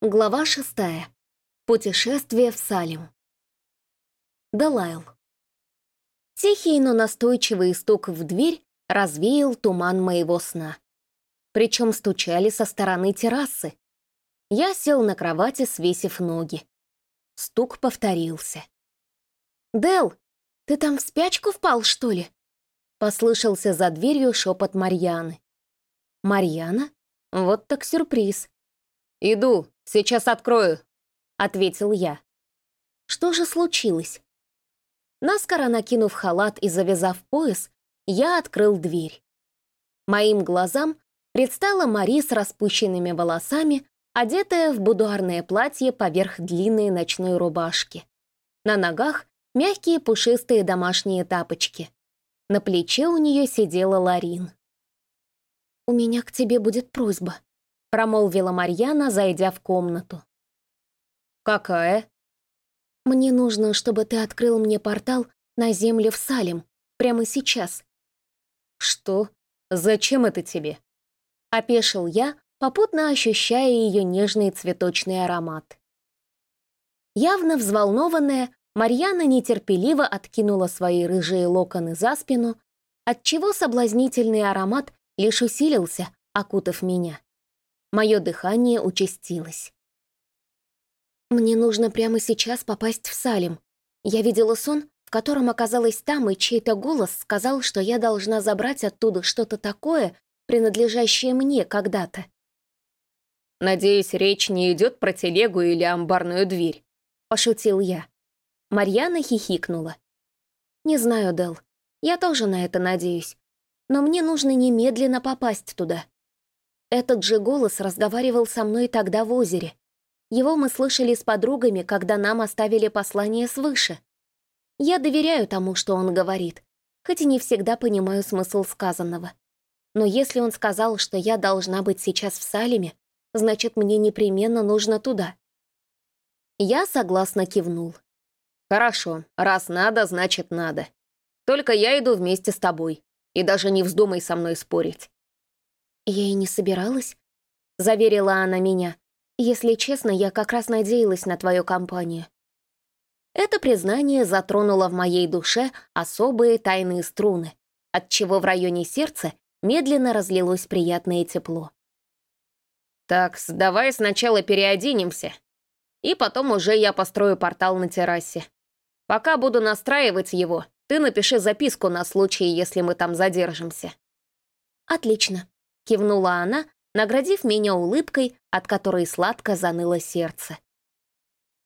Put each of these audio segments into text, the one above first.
Глава шестая. Путешествие в Салим. Далайл. Тихий, но настойчивый стук в дверь развеял туман моего сна. Причем стучали со стороны террасы. Я сел на кровати, свесив ноги. Стук повторился. «Дел, ты там в спячку впал, что ли?» Послышался за дверью шепот Марьяны. «Марьяна? Вот так сюрприз». «Иду, сейчас открою», — ответил я. Что же случилось? Наскоро накинув халат и завязав пояс, я открыл дверь. Моим глазам предстала Мари с распущенными волосами, одетая в будуарное платье поверх длинной ночной рубашки. На ногах мягкие пушистые домашние тапочки. На плече у нее сидела Ларин. «У меня к тебе будет просьба», — промолвила Марьяна, зайдя в комнату. «Какая?» «Мне нужно, чтобы ты открыл мне портал на землю в Салим, прямо сейчас». «Что? Зачем это тебе?» Опешил я, попутно ощущая ее нежный цветочный аромат. Явно взволнованная, Марьяна нетерпеливо откинула свои рыжие локоны за спину, отчего соблазнительный аромат лишь усилился, окутав меня. Мое дыхание участилось. «Мне нужно прямо сейчас попасть в Салим. Я видела сон, в котором оказалась там, и чей-то голос сказал, что я должна забрать оттуда что-то такое, принадлежащее мне когда-то». «Надеюсь, речь не идет про телегу или амбарную дверь», — пошутил я. Марьяна хихикнула. «Не знаю, Дел. Я тоже на это надеюсь. Но мне нужно немедленно попасть туда. Этот же голос разговаривал со мной тогда в озере. Его мы слышали с подругами, когда нам оставили послание свыше. Я доверяю тому, что он говорит, хоть и не всегда понимаю смысл сказанного. Но если он сказал, что я должна быть сейчас в Салеме, значит, мне непременно нужно туда. Я согласно кивнул. «Хорошо, раз надо, значит надо. Только я иду вместе с тобой, и даже не вздумай со мной спорить. «Я и не собиралась», — заверила она меня. «Если честно, я как раз надеялась на твою компанию». Это признание затронуло в моей душе особые тайные струны, отчего в районе сердца медленно разлилось приятное тепло. «Так, давай сначала переоденемся, и потом уже я построю портал на террасе. Пока буду настраивать его, ты напиши записку на случай, если мы там задержимся». «Отлично», кивнула она, наградив меня улыбкой, от которой сладко заныло сердце.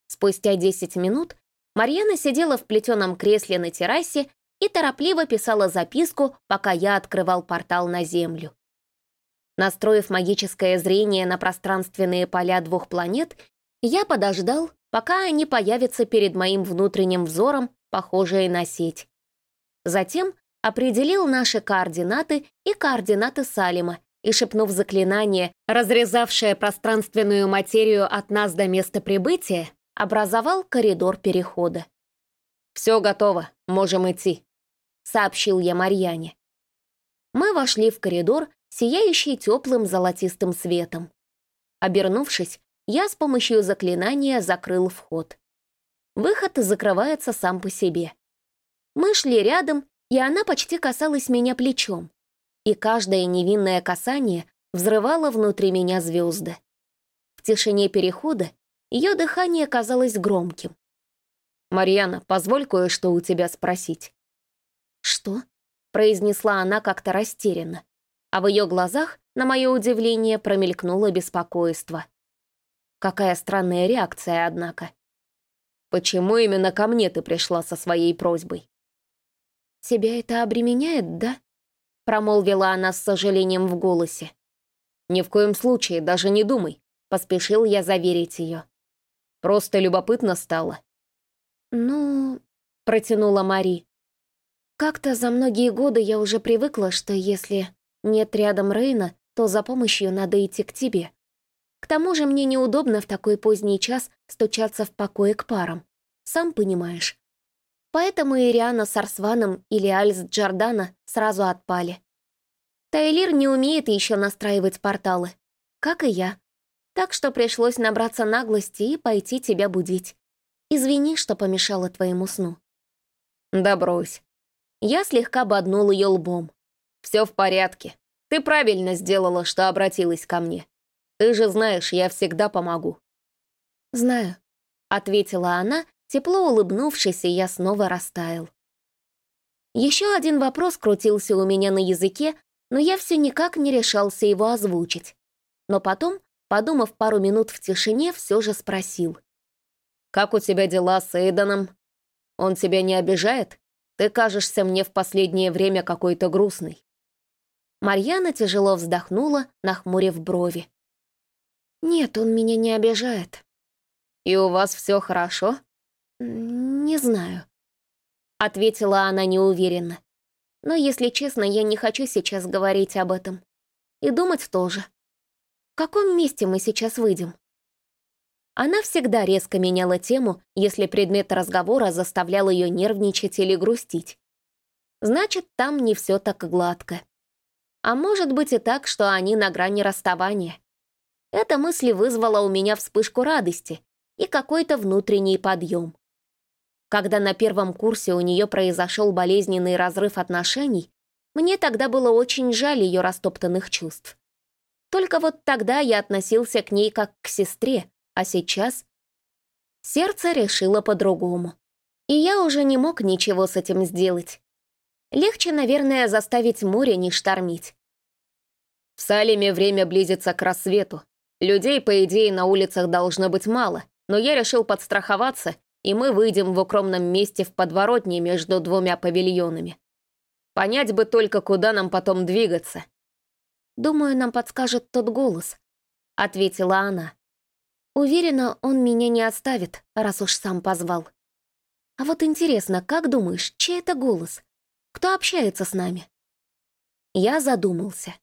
Спустя десять минут Марьяна сидела в плетеном кресле на террасе и торопливо писала записку, пока я открывал портал на Землю. Настроив магическое зрение на пространственные поля двух планет, я подождал, пока они появятся перед моим внутренним взором, похожие на сеть. Затем определил наши координаты и координаты Салима и, шепнув заклинание, разрезавшее пространственную материю от нас до места прибытия, образовал коридор перехода. «Все готово, можем идти», — сообщил я Марьяне. Мы вошли в коридор, сияющий теплым золотистым светом. Обернувшись, я с помощью заклинания закрыл вход. Выход закрывается сам по себе. Мы шли рядом, и она почти касалась меня плечом и каждое невинное касание взрывало внутри меня звезды. В тишине перехода ее дыхание казалось громким. «Марьяна, позволь кое-что у тебя спросить». «Что?» — произнесла она как-то растерянно, а в ее глазах, на мое удивление, промелькнуло беспокойство. Какая странная реакция, однако. «Почему именно ко мне ты пришла со своей просьбой?» «Тебя это обременяет, да?» Промолвила она с сожалением в голосе. «Ни в коем случае, даже не думай», — поспешил я заверить ее. «Просто любопытно стало». «Ну...» — протянула Мари. «Как-то за многие годы я уже привыкла, что если нет рядом Рейна, то за помощью надо идти к тебе. К тому же мне неудобно в такой поздний час стучаться в покое к парам. Сам понимаешь. Поэтому Ириана с Арсваном или Альс Джордана сразу отпали. Тайлир не умеет еще настраивать порталы, как и я. Так что пришлось набраться наглости и пойти тебя будить. Извини, что помешала твоему сну». «Да брось». Я слегка боднул ее лбом. «Все в порядке. Ты правильно сделала, что обратилась ко мне. Ты же знаешь, я всегда помогу». «Знаю», — ответила она, тепло улыбнувшись, я снова растаял. Еще один вопрос крутился у меня на языке, но я все никак не решался его озвучить. Но потом, подумав пару минут в тишине, все же спросил. «Как у тебя дела с Эйданом? Он тебя не обижает? Ты кажешься мне в последнее время какой-то грустный». Марьяна тяжело вздохнула, нахмурив брови. «Нет, он меня не обижает». «И у вас все хорошо?» «Не знаю», — ответила она неуверенно. «Но, если честно, я не хочу сейчас говорить об этом. И думать тоже. В каком месте мы сейчас выйдем?» Она всегда резко меняла тему, если предмет разговора заставлял ее нервничать или грустить. Значит, там не все так гладко. А может быть и так, что они на грани расставания. Эта мысль вызвала у меня вспышку радости и какой-то внутренний подъем. Когда на первом курсе у нее произошел болезненный разрыв отношений, мне тогда было очень жаль ее растоптанных чувств. Только вот тогда я относился к ней как к сестре, а сейчас... Сердце решило по-другому. И я уже не мог ничего с этим сделать. Легче, наверное, заставить море не штормить. В Салеме время близится к рассвету. Людей, по идее, на улицах должно быть мало, но я решил подстраховаться и мы выйдем в укромном месте в подворотне между двумя павильонами. Понять бы только, куда нам потом двигаться. «Думаю, нам подскажет тот голос», — ответила она. «Уверена, он меня не оставит, раз уж сам позвал. А вот интересно, как думаешь, чей это голос? Кто общается с нами?» Я задумался.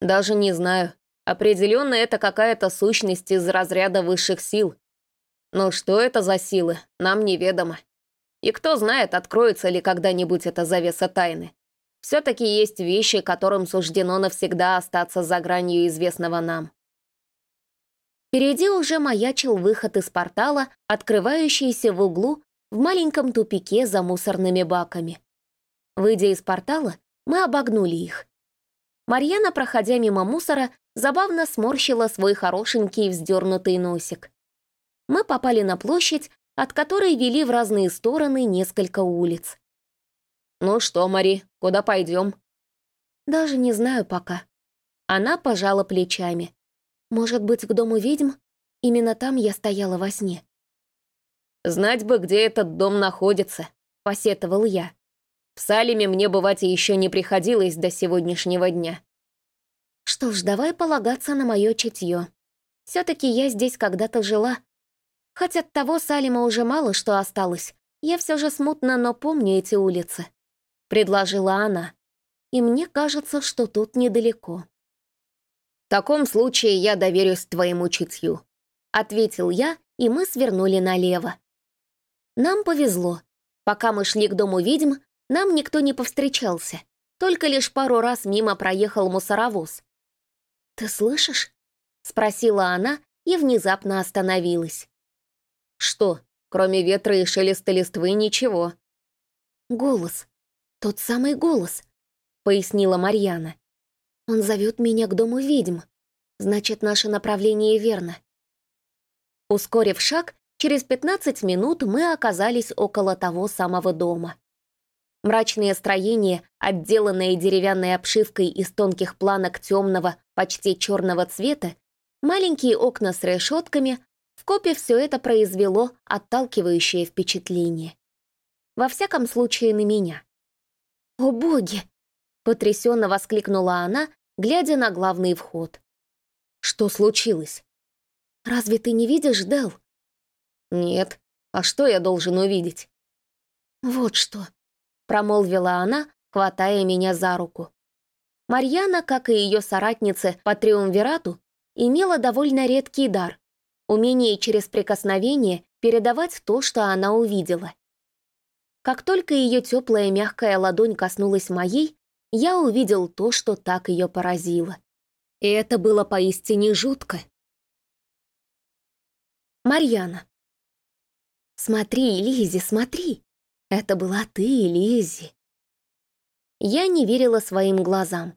«Даже не знаю. Определенно это какая-то сущность из разряда высших сил, но что это за силы, нам неведомо. И кто знает, откроется ли когда-нибудь эта завеса тайны. Все-таки есть вещи, которым суждено навсегда остаться за гранью известного нам. Впереди уже маячил выход из портала, открывающийся в углу в маленьком тупике за мусорными баками. Выйдя из портала, мы обогнули их. Марьяна, проходя мимо мусора, забавно сморщила свой хорошенький вздернутый носик мы попали на площадь, от которой вели в разные стороны несколько улиц. «Ну что, Мари, куда пойдем?» «Даже не знаю пока». Она пожала плечами. «Может быть, к дому ведьм? Именно там я стояла во сне». «Знать бы, где этот дом находится», — посетовал я. «В Салеме мне бывать еще не приходилось до сегодняшнего дня». «Что ж, давай полагаться на мое чутье. Все-таки я здесь когда-то жила, Хоть от того Салима уже мало что осталось, я все же смутно, но помню эти улицы», — предложила она. «И мне кажется, что тут недалеко». «В таком случае я доверюсь твоему чутью», — ответил я, и мы свернули налево. Нам повезло. Пока мы шли к дому ведьм, нам никто не повстречался. Только лишь пару раз мимо проехал мусоровоз. «Ты слышишь?» — спросила она и внезапно остановилась. Что, кроме ветра и шелеста листвы, ничего. «Голос. Тот самый голос», — пояснила Марьяна. «Он зовет меня к дому ведьм. Значит, наше направление верно». Ускорив шаг, через 15 минут мы оказались около того самого дома. Мрачное строение, отделанное деревянной обшивкой из тонких планок темного, почти черного цвета, маленькие окна с решетками, в копе все это произвело отталкивающее впечатление. Во всяком случае, на меня. «О боги!» — потрясенно воскликнула она, глядя на главный вход. «Что случилось?» «Разве ты не видишь, Дел? «Нет. А что я должен увидеть?» «Вот что», — промолвила она, хватая меня за руку. Марьяна, как и ее соратницы по триумвирату, имела довольно редкий дар умение через прикосновение передавать то, что она увидела. Как только ее теплая мягкая ладонь коснулась моей, я увидел то, что так ее поразило. И это было поистине жутко. Марьяна. «Смотри, Лизи, смотри! Это была ты, Лизи!» Я не верила своим глазам,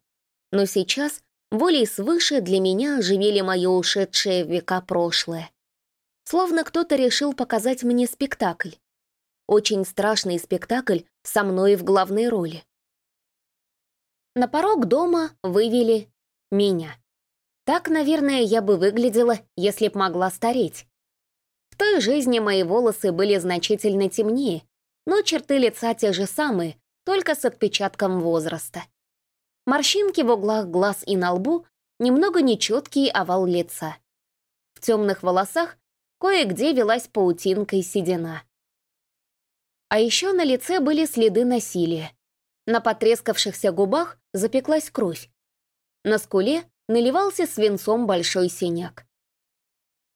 но сейчас волей свыше для меня оживили мое ушедшее в века прошлое. Словно кто-то решил показать мне спектакль. Очень страшный спектакль со мной в главной роли. На порог дома вывели меня. Так, наверное, я бы выглядела, если б могла стареть. В той жизни мои волосы были значительно темнее, но черты лица те же самые, только с отпечатком возраста. Морщинки в углах глаз и на лбу, немного нечеткий овал лица. В темных волосах кое-где велась паутинкой седина. А еще на лице были следы насилия. На потрескавшихся губах запеклась кровь. На скуле наливался свинцом большой синяк.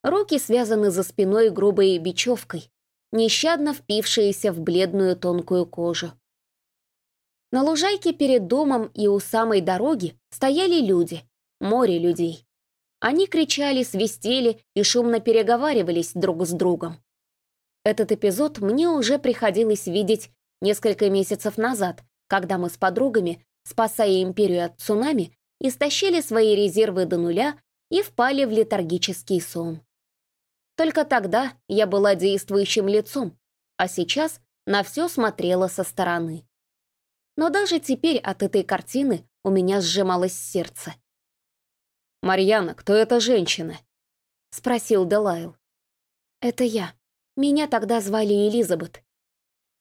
Руки связаны за спиной грубой бечевкой, нещадно впившиеся в бледную тонкую кожу. На лужайке перед домом и у самой дороги стояли люди, море людей. Они кричали, свистели и шумно переговаривались друг с другом. Этот эпизод мне уже приходилось видеть несколько месяцев назад, когда мы с подругами, спасая империю от цунами, истощили свои резервы до нуля и впали в летаргический сон. Только тогда я была действующим лицом, а сейчас на все смотрела со стороны. Но даже теперь от этой картины у меня сжималось сердце. «Марьяна, кто эта женщина?» — спросил Делайл. «Это я. Меня тогда звали Элизабет.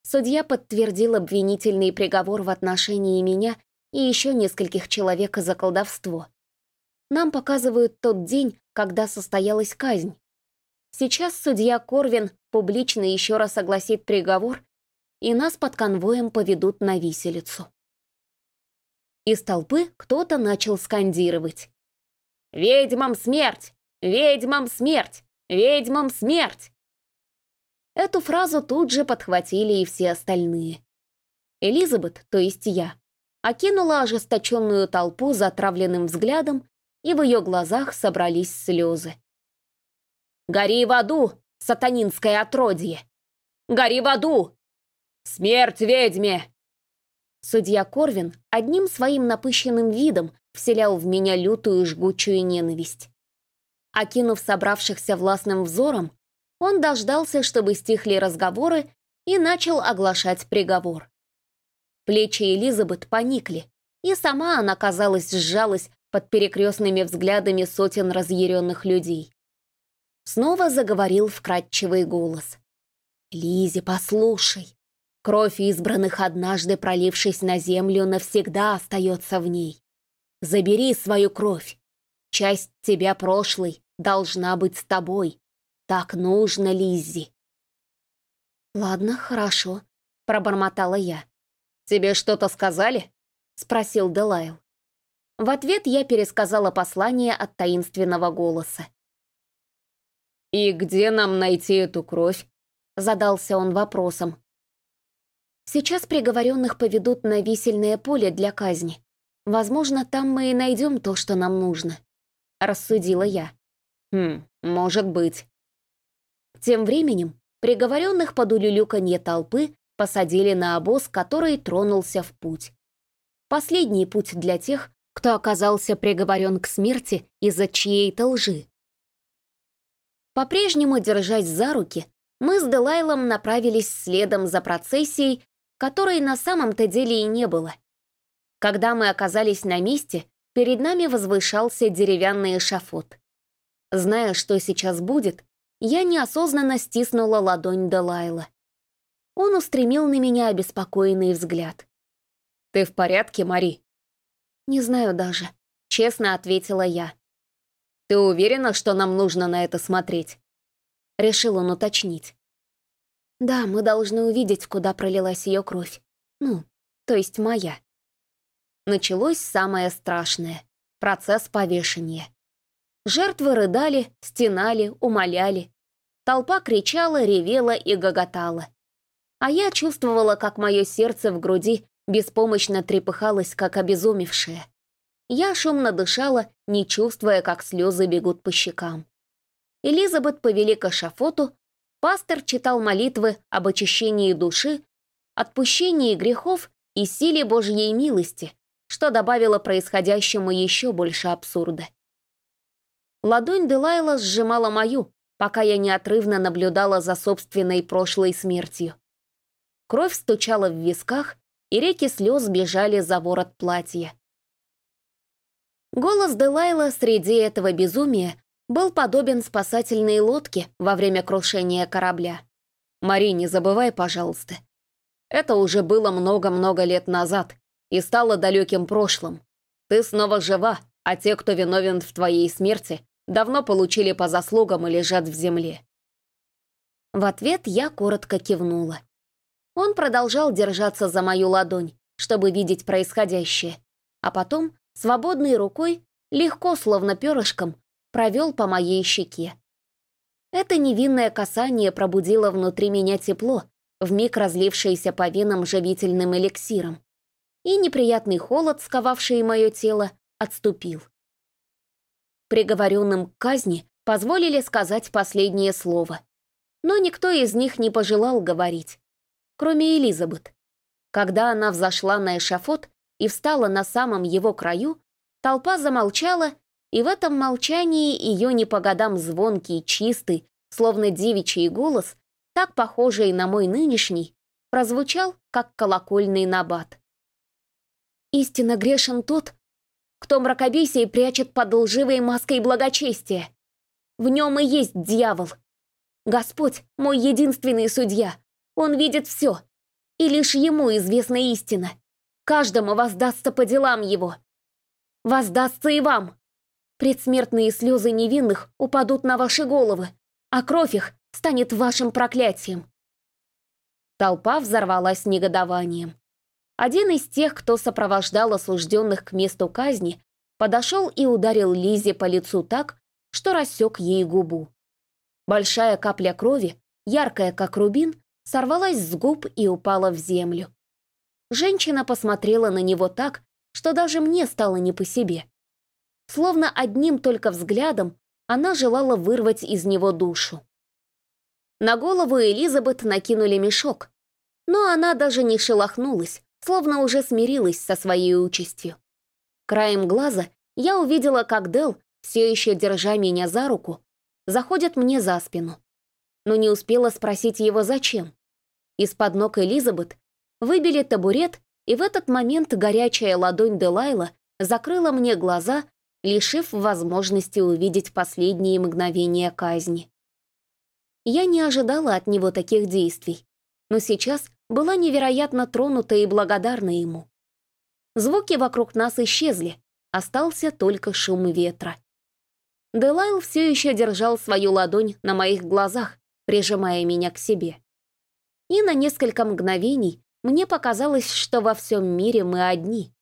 Судья подтвердил обвинительный приговор в отношении меня и еще нескольких человек за колдовство. Нам показывают тот день, когда состоялась казнь. Сейчас судья Корвин публично еще раз огласит приговор, и нас под конвоем поведут на виселицу. Из толпы кто-то начал скандировать. «Ведьмам смерть! Ведьмам смерть! Ведьмам смерть!» Эту фразу тут же подхватили и все остальные. Элизабет, то есть я, окинула ожесточенную толпу затравленным взглядом, и в ее глазах собрались слезы. «Гори в аду, сатанинское отродье! Гори в аду! Смерть ведьме!» Судья Корвин одним своим напыщенным видом вселял в меня лютую жгучую ненависть. Окинув собравшихся властным взором, он дождался, чтобы стихли разговоры, и начал оглашать приговор. Плечи Элизабет поникли, и сама она, казалось, сжалась под перекрестными взглядами сотен разъяренных людей. Снова заговорил вкрадчивый голос. Лизи, послушай. Кровь избранных, однажды пролившись на землю, навсегда остается в ней. Забери свою кровь. Часть тебя прошлой должна быть с тобой, так нужно, Лиззи. Ладно, хорошо, пробормотала я. Тебе что-то сказали? Спросил Делайл. В ответ я пересказала послание от таинственного голоса. «И где нам найти эту кровь?» Задался он вопросом. «Сейчас приговоренных поведут на висельное поле для казни. Возможно, там мы и найдем то, что нам нужно», — рассудила я. «Хм, может быть», тем временем приговоренных под улюлюканье толпы посадили на обоз, который тронулся в путь. Последний путь для тех, кто оказался приговорен к смерти из-за чьей-то лжи. По-прежнему, держась за руки, мы с Делайлом направились следом за процессией, которой на самом-то деле и не было. Когда мы оказались на месте, перед нами возвышался деревянный эшафот. Зная, что сейчас будет, я неосознанно стиснула ладонь Делайла. Он устремил на меня обеспокоенный взгляд. «Ты в порядке, Мари?» «Не знаю даже», — честно ответила я. «Ты уверена, что нам нужно на это смотреть?» Решил он уточнить. «Да, мы должны увидеть, куда пролилась ее кровь. Ну, то есть моя». Началось самое страшное — процесс повешения. Жертвы рыдали, стенали, умоляли. Толпа кричала, ревела и гоготала. А я чувствовала, как мое сердце в груди беспомощно трепыхалось, как обезумевшее. Я шумно дышала, не чувствуя, как слезы бегут по щекам. Элизабет повели к эшафоту, пастор читал молитвы об очищении души, отпущении грехов и силе Божьей милости, что добавило происходящему еще больше абсурда. Ладонь Делайла сжимала мою, пока я неотрывно наблюдала за собственной прошлой смертью. Кровь стучала в висках, и реки слез бежали за ворот платья. Голос Делайла среди этого безумия был подобен спасательной лодке во время крушения корабля. «Мари, не забывай, пожалуйста. Это уже было много-много лет назад и стало далеким прошлым. Ты снова жива, а те, кто виновен в твоей смерти, давно получили по заслугам и лежат в земле». В ответ я коротко кивнула. Он продолжал держаться за мою ладонь, чтобы видеть происходящее, а потом, свободной рукой, легко, словно перышком, провел по моей щеке. Это невинное касание пробудило внутри меня тепло, вмиг разлившееся по венам живительным эликсиром, и неприятный холод, сковавший мое тело, отступил. Приговоренным к казни позволили сказать последнее слово, но никто из них не пожелал говорить, кроме Элизабет. Когда она взошла на эшафот и встала на самом его краю, толпа замолчала и в этом молчании ее не по годам звонкий, чистый, словно девичий голос, так похожий на мой нынешний, прозвучал, как колокольный набат. «Истинно грешен тот, кто мракобесие прячет под лживой маской благочестия. В нем и есть дьявол. Господь — мой единственный судья. Он видит все, и лишь ему известна истина. Каждому воздастся по делам его. Воздастся и вам. Предсмертные слезы невинных упадут на ваши головы, а кровь их станет вашим проклятием. Толпа взорвалась негодованием. Один из тех, кто сопровождал осужденных к месту казни, подошел и ударил Лизе по лицу так, что рассек ей губу. Большая капля крови, яркая как рубин, сорвалась с губ и упала в землю. Женщина посмотрела на него так, что даже мне стало не по себе. Словно одним только взглядом она желала вырвать из него душу. На голову Элизабет накинули мешок, но она даже не шелохнулась, словно уже смирилась со своей участью. Краем глаза я увидела, как Дел, все еще держа меня за руку, заходит мне за спину. Но не успела спросить его, зачем. Из-под ног Элизабет выбили табурет, и в этот момент горячая ладонь Делайла закрыла мне глаза, лишив возможности увидеть последние мгновения казни. Я не ожидала от него таких действий, но сейчас была невероятно тронута и благодарна ему. Звуки вокруг нас исчезли, остался только шум ветра. Делайл все еще держал свою ладонь на моих глазах, прижимая меня к себе. И на несколько мгновений мне показалось, что во всем мире мы одни.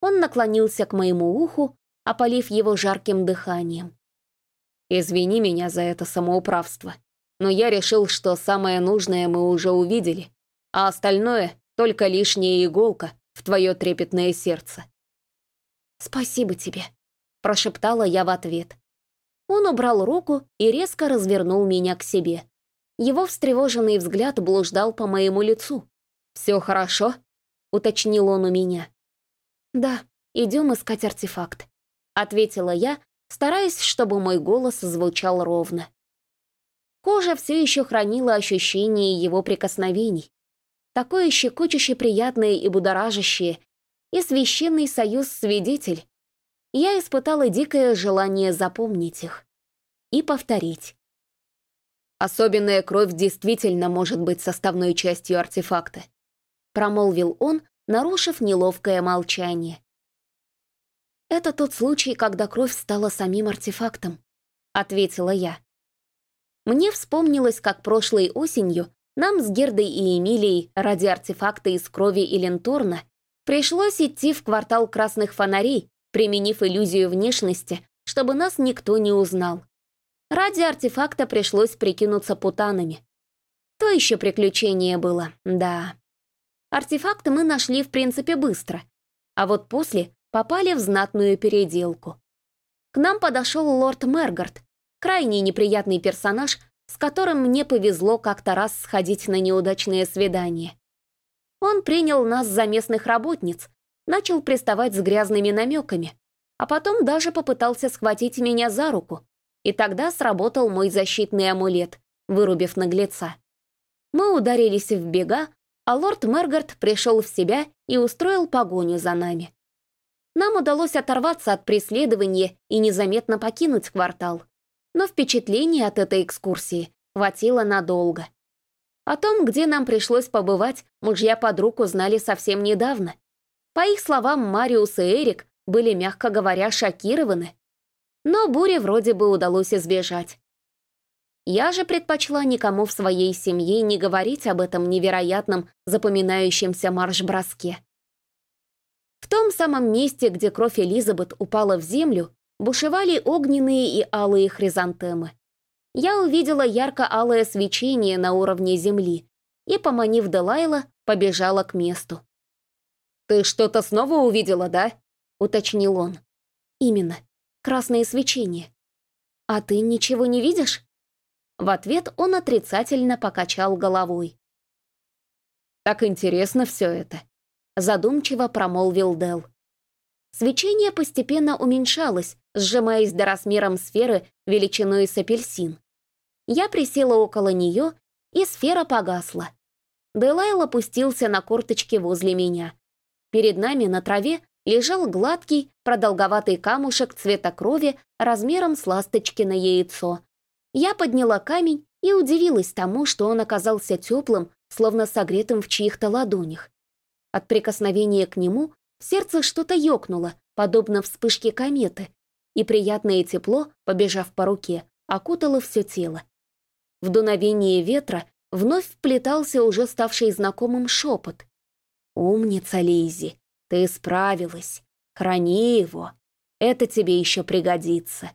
Он наклонился к моему уху, опалив его жарким дыханием. «Извини меня за это самоуправство, но я решил, что самое нужное мы уже увидели, а остальное — только лишняя иголка в твое трепетное сердце». «Спасибо тебе», — прошептала я в ответ. Он убрал руку и резко развернул меня к себе. Его встревоженный взгляд блуждал по моему лицу. «Все хорошо?» — уточнил он у меня. «Да, идем искать артефакт», ответила я, стараясь, чтобы мой голос звучал ровно. Кожа все еще хранила ощущение его прикосновений. Такое щекочуще приятное и будоражащее, и священный союз-свидетель. Я испытала дикое желание запомнить их и повторить. «Особенная кровь действительно может быть составной частью артефакта», промолвил он, нарушив неловкое молчание. «Это тот случай, когда кровь стала самим артефактом», — ответила я. Мне вспомнилось, как прошлой осенью нам с Гердой и Эмилией ради артефакта из крови и ленторна пришлось идти в квартал красных фонарей, применив иллюзию внешности, чтобы нас никто не узнал. Ради артефакта пришлось прикинуться путанами. То еще приключение было, да. Артефакт мы нашли в принципе быстро, а вот после попали в знатную переделку. К нам подошел лорд Мергард Крайне неприятный персонаж, с которым мне повезло как-то раз сходить на неудачное свидание. Он принял нас за местных работниц, начал приставать с грязными намеками, а потом даже попытался схватить меня за руку, и тогда сработал мой защитный амулет, вырубив наглеца. Мы ударились в бега, а лорд Мергард пришел в себя и устроил погоню за нами. Нам удалось оторваться от преследования и незаметно покинуть квартал. Но впечатление от этой экскурсии хватило надолго. О том, где нам пришлось побывать, мужья подруг узнали совсем недавно. По их словам, Мариус и Эрик были, мягко говоря, шокированы. Но бури вроде бы удалось избежать. Я же предпочла никому в своей семье не говорить об этом невероятном, запоминающемся марш-броске. В том самом месте, где кровь Элизабет упала в землю, бушевали огненные и алые хризантемы я увидела ярко-алое свечение на уровне земли и, поманив Делайла, побежала к месту. «Ты что-то снова увидела, да?» — уточнил он. «Именно. Красное свечение. А ты ничего не видишь?» В ответ он отрицательно покачал головой. «Так интересно все это», — задумчиво промолвил Дел. Свечение постепенно уменьшалось, сжимаясь до размером сферы величиной с апельсин. Я присела около нее, и сфера погасла. Делайл опустился на корточки возле меня. Перед нами на траве лежал гладкий, продолговатый камушек цвета крови размером с ласточкино яйцо. Я подняла камень и удивилась тому, что он оказался теплым, словно согретым в чьих-то ладонях. От прикосновения к нему в сердце что-то ёкнуло, подобно вспышке кометы, и приятное тепло, побежав по руке, окутало все тело. В дуновении ветра вновь вплетался уже ставший знакомым шепот. «Умница, Лизи, ты справилась. Храни его. Это тебе еще пригодится».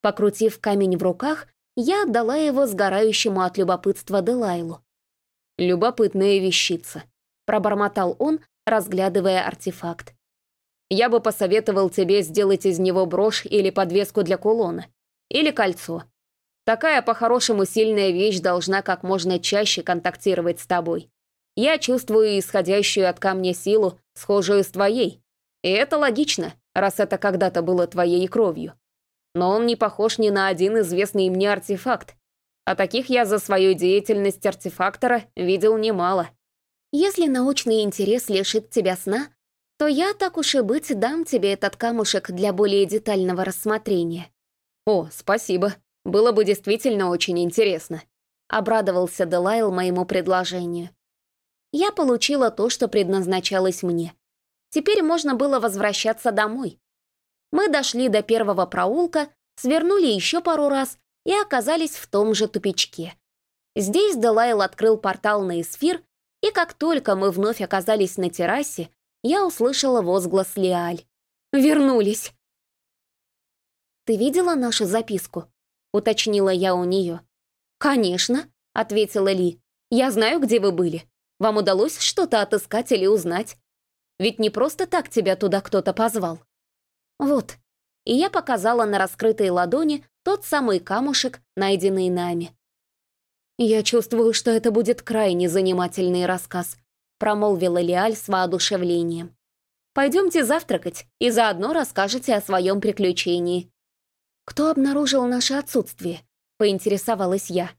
Покрутив камень в руках, я отдала его сгорающему от любопытства Делайлу. «Любопытная вещица», — пробормотал он, разглядывая артефакт. «Я бы посоветовал тебе сделать из него брошь или подвеску для кулона. Или кольцо. Такая по-хорошему сильная вещь должна как можно чаще контактировать с тобой. Я чувствую исходящую от камня силу, схожую с твоей. И это логично, раз это когда-то было твоей кровью. Но он не похож ни на один известный мне артефакт. А таких я за свою деятельность артефактора видел немало. Если научный интерес лишит тебя сна, то я, так уж и быть, дам тебе этот камушек для более детального рассмотрения. О, спасибо. Было бы действительно очень интересно. Обрадовался Делайл моему предложению. Я получила то, что предназначалось мне. Теперь можно было возвращаться домой. Мы дошли до первого проулка, свернули еще пару раз и оказались в том же тупичке. Здесь Делайл открыл портал на эсфир, и как только мы вновь оказались на террасе, я услышала возглас Лиаль. «Вернулись!» «Ты видела нашу записку?» — уточнила я у нее. «Конечно», — ответила Ли. «Я знаю, где вы были. Вам удалось что-то отыскать или узнать? Ведь не просто так тебя туда кто-то позвал». «Вот». И я показала на раскрытой ладони тот самый камушек, найденный нами. «Я чувствую, что это будет крайне занимательный рассказ», промолвила Лиаль с воодушевлением. «Пойдемте завтракать и заодно расскажете о своем приключении. «Кто обнаружил наше отсутствие?» — поинтересовалась я.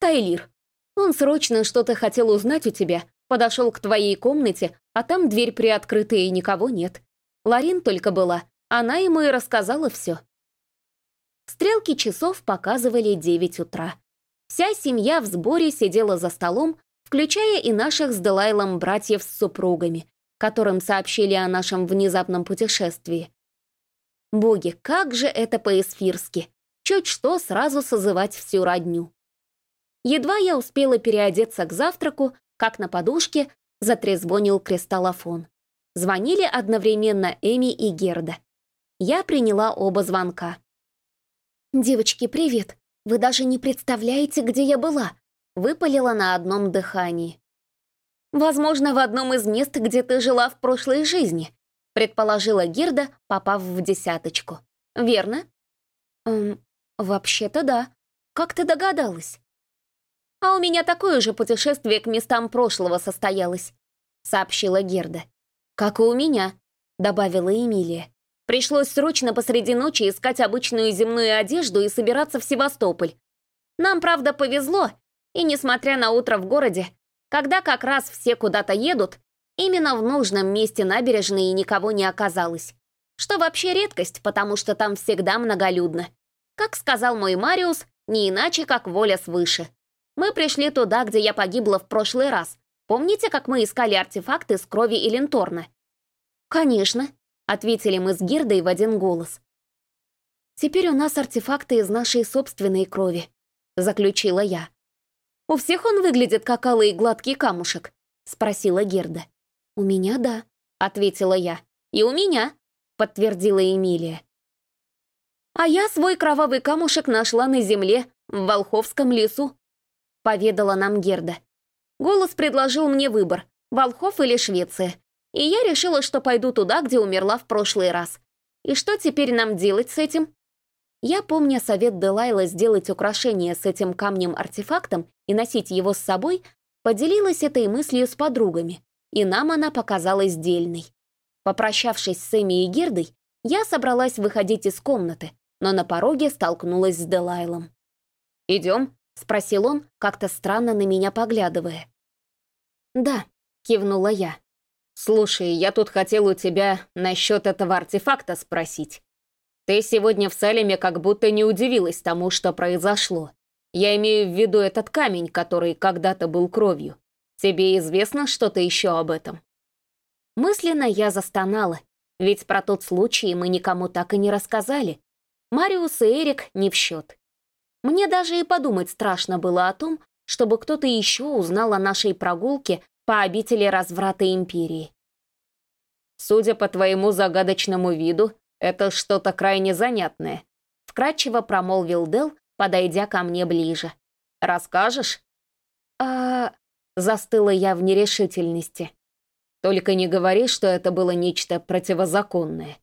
«Тайлир. Он срочно что-то хотел узнать у тебя, подошел к твоей комнате, а там дверь приоткрыта и никого нет. Ларин только была, она ему и рассказала все». Стрелки часов показывали девять утра. Вся семья в сборе сидела за столом, включая и наших с Делайлом братьев с супругами, которым сообщили о нашем внезапном путешествии. Боги, как же это по-эсфирски! Чуть что сразу созывать всю родню. Едва я успела переодеться к завтраку, как на подушке затрезвонил кристаллофон. Звонили одновременно Эми и Герда. Я приняла оба звонка. «Девочки, привет! Вы даже не представляете, где я была!» Выпалила на одном дыхании. «Возможно, в одном из мест, где ты жила в прошлой жизни», предположила Гирда, попав в десяточку. «Верно?» «Эм, «Вообще-то да. Как ты догадалась?» «А у меня такое же путешествие к местам прошлого состоялось», — сообщила Герда. «Как и у меня», — добавила Эмилия. «Пришлось срочно посреди ночи искать обычную земную одежду и собираться в Севастополь. Нам, правда, повезло, и несмотря на утро в городе, когда как раз все куда-то едут, именно в нужном месте набережной никого не оказалось. Что вообще редкость, потому что там всегда многолюдно. Как сказал мой Мариус, не иначе, как воля свыше. Мы пришли туда, где я погибла в прошлый раз. Помните, как мы искали артефакты с крови и ленторна? «Конечно», — ответили мы с Гирдой в один голос. «Теперь у нас артефакты из нашей собственной крови», — заключила я. «У всех он выглядит как алый гладкий камушек?» — спросила Герда. «У меня да», — ответила я. «И у меня», — подтвердила Эмилия. «А я свой кровавый камушек нашла на земле, в Волховском лесу», — поведала нам Герда. Голос предложил мне выбор — Волхов или Швеция. И я решила, что пойду туда, где умерла в прошлый раз. И что теперь нам делать с этим? Я, помня совет Делайла сделать украшение с этим камнем-артефактом и носить его с собой, поделилась этой мыслью с подругами, и нам она показалась дельной. Попрощавшись с Эми и Гердой, я собралась выходить из комнаты, но на пороге столкнулась с Делайлом. «Идем?» — спросил он, как-то странно на меня поглядывая. «Да», — кивнула я. «Слушай, я тут хотел у тебя насчет этого артефакта спросить. Ты сегодня в Салеме как будто не удивилась тому, что произошло. Я имею в виду этот камень, который когда-то был кровью. Тебе известно что-то еще об этом?» Мысленно я застонала, ведь про тот случай мы никому так и не рассказали. Мариус и Эрик не в счет. Мне даже и подумать страшно было о том, чтобы кто-то еще узнал о нашей прогулке по обители разврата Империи. Судя по твоему загадочному виду, «Это что-то крайне занятное», — вкратчиво промолвил Дел, подойдя ко мне ближе. «Расскажешь?» «А...» — застыла я в нерешительности. «Только не говори, что это было нечто противозаконное».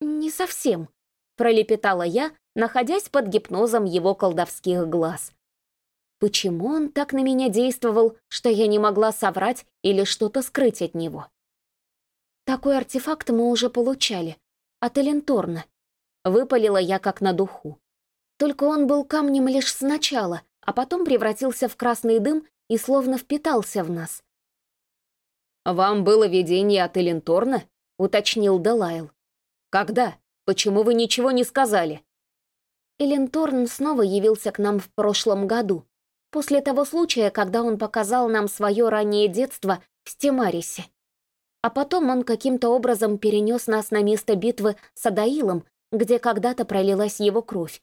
«Не совсем», — пролепетала я, находясь под гипнозом его колдовских глаз. Почему он так на меня действовал, что я не могла соврать или что-то скрыть от него? Такой артефакт мы уже получали, от Эленторна. Выпалила я как на духу. Только он был камнем лишь сначала, а потом превратился в красный дым и словно впитался в нас. «Вам было видение от Эленторна?» — уточнил Делайл. «Когда? Почему вы ничего не сказали?» Эленторн снова явился к нам в прошлом году, после того случая, когда он показал нам свое раннее детство в Стемарисе. А потом он каким-то образом перенес нас на место битвы с Адаилом, где когда-то пролилась его кровь.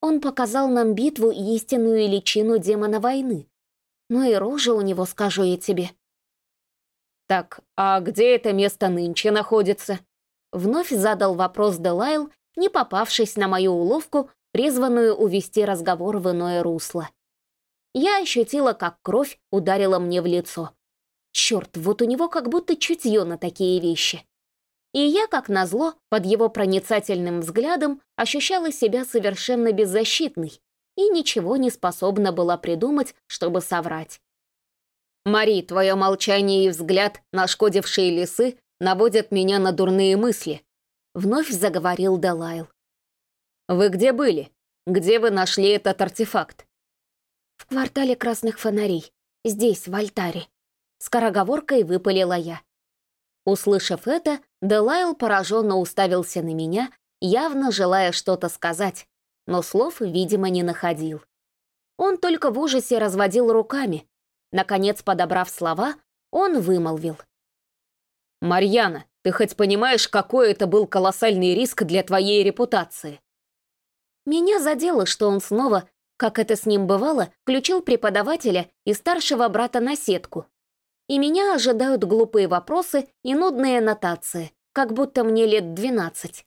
Он показал нам битву и истинную личину демона войны. Ну и рожа у него, скажу я тебе. «Так, а где это место нынче находится?» Вновь задал вопрос Делайл, не попавшись на мою уловку, призванную увести разговор в иное русло. Я ощутила, как кровь ударила мне в лицо. Черт, вот у него как будто чутье на такие вещи. И я, как назло, под его проницательным взглядом ощущала себя совершенно беззащитной и ничего не способна была придумать, чтобы соврать. «Мари, твое молчание и взгляд, нашкодившие лисы, наводят меня на дурные мысли», — вновь заговорил Далайл. «Вы где были? Где вы нашли этот артефакт?» «В квартале красных фонарей, здесь, в альтаре», скороговоркой выпалила я. Услышав это, Делайл пораженно уставился на меня, явно желая что-то сказать, но слов, видимо, не находил. Он только в ужасе разводил руками. Наконец, подобрав слова, он вымолвил. «Марьяна, ты хоть понимаешь, какой это был колоссальный риск для твоей репутации?» Меня задело, что он снова, как это с ним бывало, включил преподавателя и старшего брата на сетку, и меня ожидают глупые вопросы и нудные нотации, как будто мне лет двенадцать.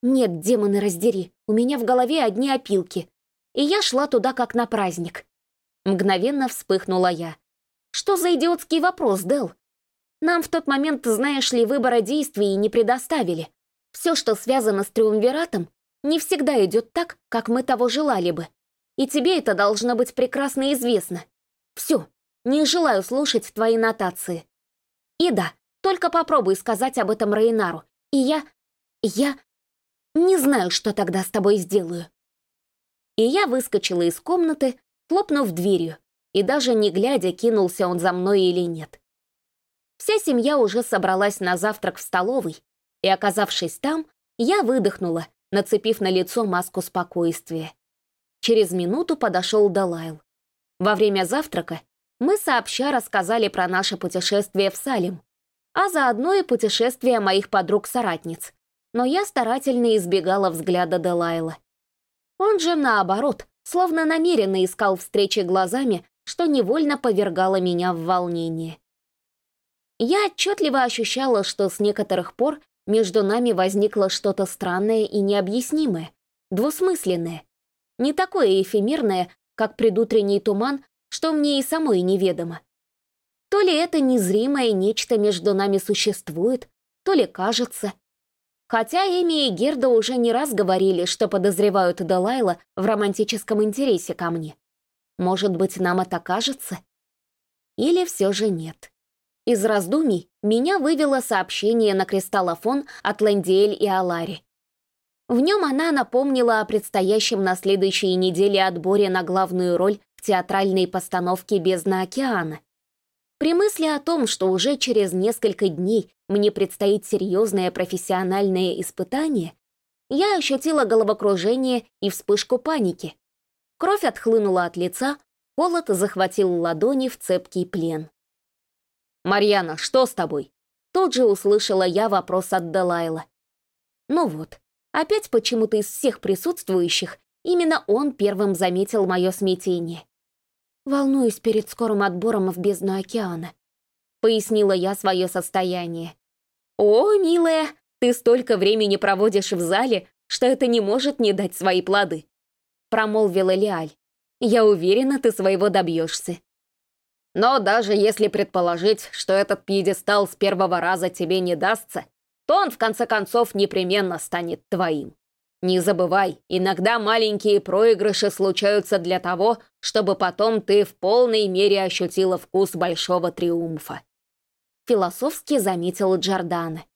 Нет, демоны раздери, у меня в голове одни опилки, и я шла туда как на праздник. Мгновенно вспыхнула я. Что за идиотский вопрос, Дел? Нам в тот момент, знаешь ли, выбора действий не предоставили. Все, что связано с Триумвиратом, не всегда идет так, как мы того желали бы. И тебе это должно быть прекрасно известно. Все, не желаю слушать твои нотации. И да, только попробуй сказать об этом Рейнару. И я... я... не знаю, что тогда с тобой сделаю. И я выскочила из комнаты, хлопнув дверью, и даже не глядя, кинулся он за мной или нет. Вся семья уже собралась на завтрак в столовой, и, оказавшись там, я выдохнула, нацепив на лицо маску спокойствия. Через минуту подошел Далайл. Во время завтрака мы сообща рассказали про наше путешествие в Салим, а заодно и путешествие моих подруг-соратниц, но я старательно избегала взгляда Делайла. Он же, наоборот, словно намеренно искал встречи глазами, что невольно повергало меня в волнение. Я отчетливо ощущала, что с некоторых пор между нами возникло что-то странное и необъяснимое, двусмысленное, не такое эфемерное, как предутренний туман, что мне и самой неведомо. То ли это незримое нечто между нами существует, то ли кажется. Хотя Эми и Герда уже не раз говорили, что подозревают Далайла в романтическом интересе ко мне. Может быть, нам это кажется? Или все же нет? Из раздумий меня вывело сообщение на кристаллофон от Лэндиэль и Алари. В нем она напомнила о предстоящем на следующей неделе отборе на главную роль в театральной постановке «Бездна океана». При мысли о том, что уже через несколько дней мне предстоит серьезное профессиональное испытание, я ощутила головокружение и вспышку паники. Кровь отхлынула от лица, холод захватил ладони в цепкий плен. «Марьяна, что с тобой?» Тут же услышала я вопрос от Делайла. Ну вот, опять почему-то из всех присутствующих именно он первым заметил мое смятение. Волнуюсь перед скорым отбором в бездну океана. Пояснила я свое состояние. «О, милая, ты столько времени проводишь в зале, что это не может не дать свои плоды», промолвила Лиаль. «Я уверена, ты своего добьешься. Но даже если предположить, что этот пьедестал с первого раза тебе не дастся, то он в конце концов непременно станет твоим. Не забывай, иногда маленькие проигрыши случаются для того, чтобы потом ты в полной мере ощутила вкус большого триумфа. Философски заметил Джордана.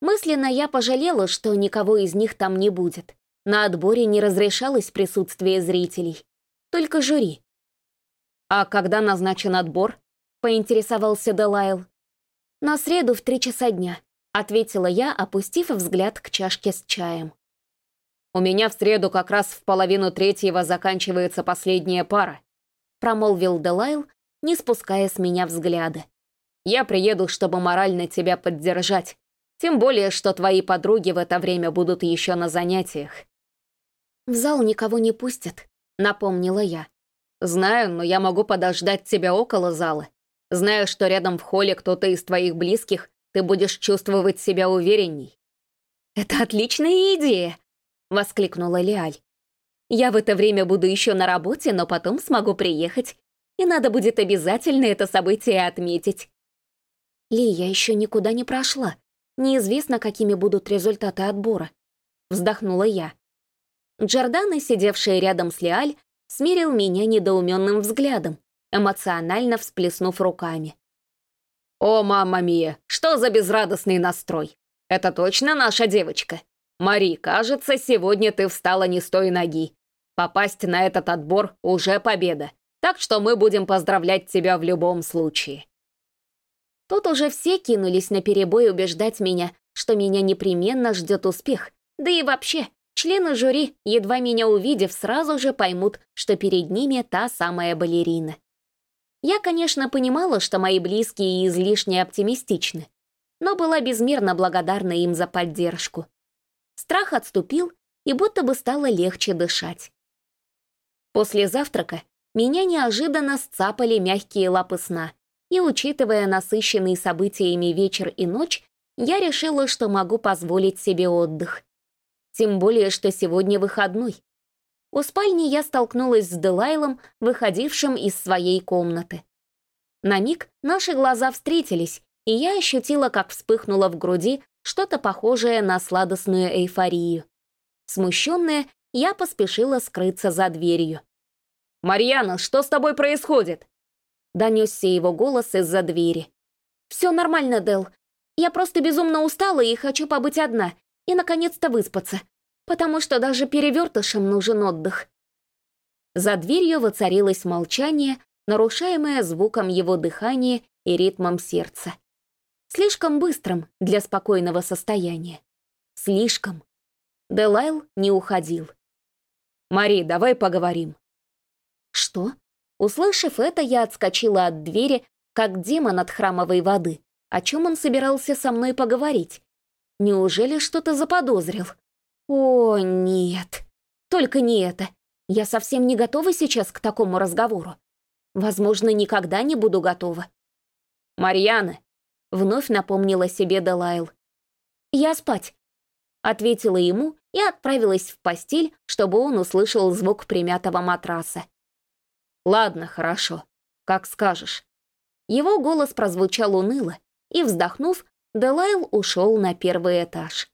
Мысленно я пожалела, что никого из них там не будет. На отборе не разрешалось присутствие зрителей. Только жюри. «А когда назначен отбор?» — поинтересовался Делайл. «На среду в три часа дня», — ответила я, опустив взгляд к чашке с чаем. «У меня в среду как раз в половину третьего заканчивается последняя пара», — промолвил Делайл, не спуская с меня взгляда. «Я приеду, чтобы морально тебя поддержать, тем более, что твои подруги в это время будут еще на занятиях». «В зал никого не пустят», — напомнила я. «Знаю, но я могу подождать тебя около зала. Знаю, что рядом в холле кто-то из твоих близких, ты будешь чувствовать себя уверенней». «Это отличная идея!» — воскликнула Лиаль. «Я в это время буду еще на работе, но потом смогу приехать, и надо будет обязательно это событие отметить». «Ли, я еще никуда не прошла. Неизвестно, какими будут результаты отбора», — вздохнула я. Джордана, сидевшая рядом с Лиаль, смирил меня недоуменным взглядом, эмоционально всплеснув руками. «О, мама Мия, что за безрадостный настрой? Это точно наша девочка? Мари, кажется, сегодня ты встала не с той ноги. Попасть на этот отбор уже победа, так что мы будем поздравлять тебя в любом случае». Тут уже все кинулись на перебой убеждать меня, что меня непременно ждет успех, да и вообще, Члены жюри, едва меня увидев, сразу же поймут, что перед ними та самая балерина. Я, конечно, понимала, что мои близкие излишне оптимистичны, но была безмерно благодарна им за поддержку. Страх отступил, и будто бы стало легче дышать. После завтрака меня неожиданно сцапали мягкие лапы сна, и, учитывая насыщенный событиями вечер и ночь, я решила, что могу позволить себе отдых. Тем более, что сегодня выходной. У спальни я столкнулась с Делайлом, выходившим из своей комнаты. На миг наши глаза встретились, и я ощутила, как вспыхнуло в груди что-то похожее на сладостную эйфорию. Смущенная, я поспешила скрыться за дверью. «Марьяна, что с тобой происходит?» Донесся его голос из-за двери. «Все нормально, Дел. Я просто безумно устала и хочу побыть одна, и, наконец-то, выспаться, потому что даже перевертышам нужен отдых». За дверью воцарилось молчание, нарушаемое звуком его дыхания и ритмом сердца. Слишком быстрым для спокойного состояния. Слишком. Делайл не уходил. «Мари, давай поговорим». «Что?» Услышав это, я отскочила от двери, как демон от храмовой воды. О чем он собирался со мной поговорить? Неужели что-то заподозрил? О, нет. Только не это. Я совсем не готова сейчас к такому разговору. Возможно, никогда не буду готова. «Марьяна!» — вновь напомнила себе Делайл. «Я спать», — ответила ему и отправилась в постель, чтобы он услышал звук примятого матраса. «Ладно, хорошо. Как скажешь». Его голос прозвучал уныло, и, вздохнув, Делайл ушел на первый этаж.